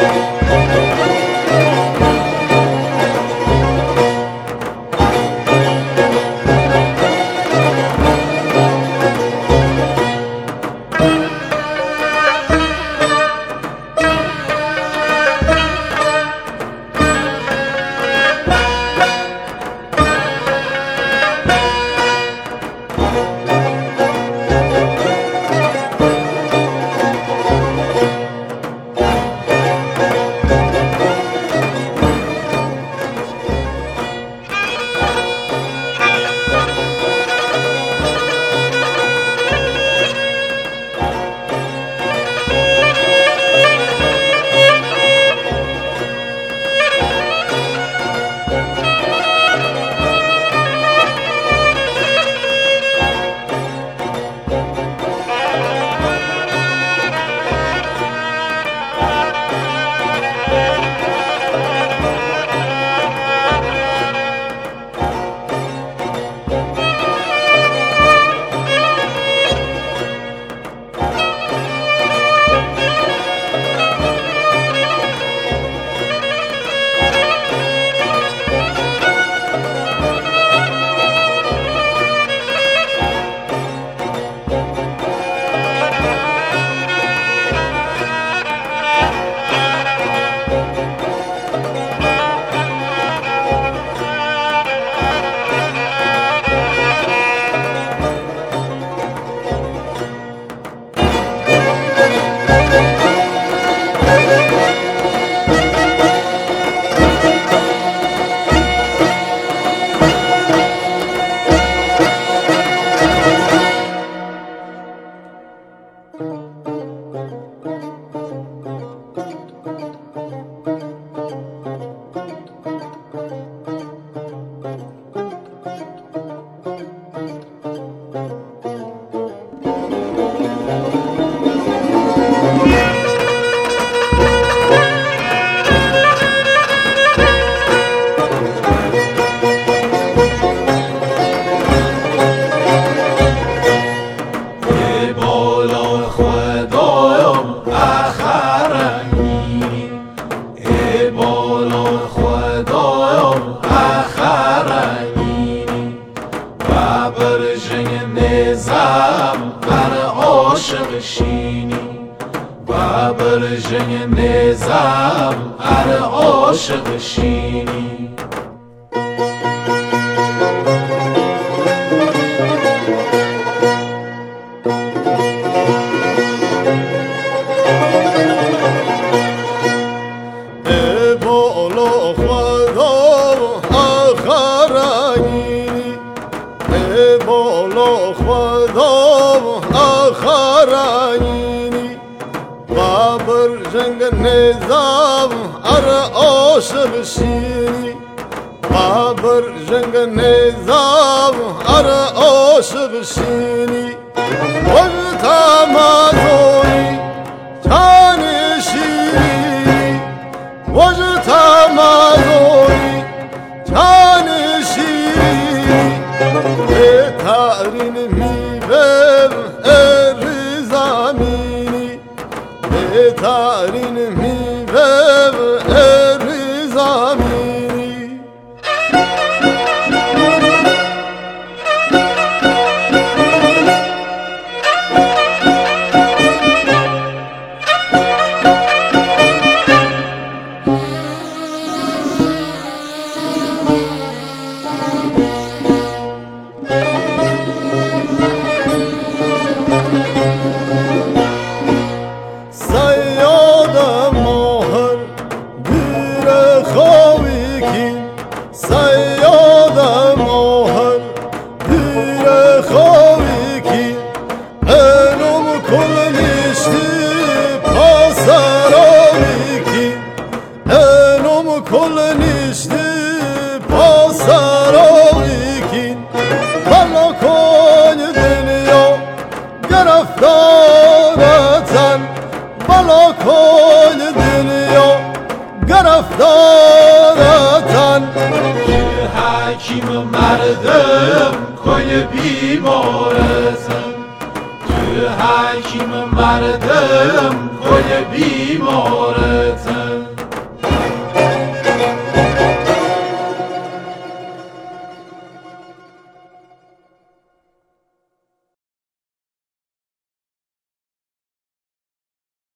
thank you خدایم اخرنگی ای بالا خدایم اخرنگی و بر جنگ نزم بر عاشق شینی. و بر جنگ نزم بر عاشق شینی. آرایینی بابر جنگ نظام ار آشل شینی بابر جنگ نظام ار آشل شینی ول تمازونی تانی شینی وجه تمازونی تانی شینی به تارین Tarinimi ver حال دنیا گرفتارتن حکیم مردم کوی بیمارتن توی حکیم مردم کوی بیمارتن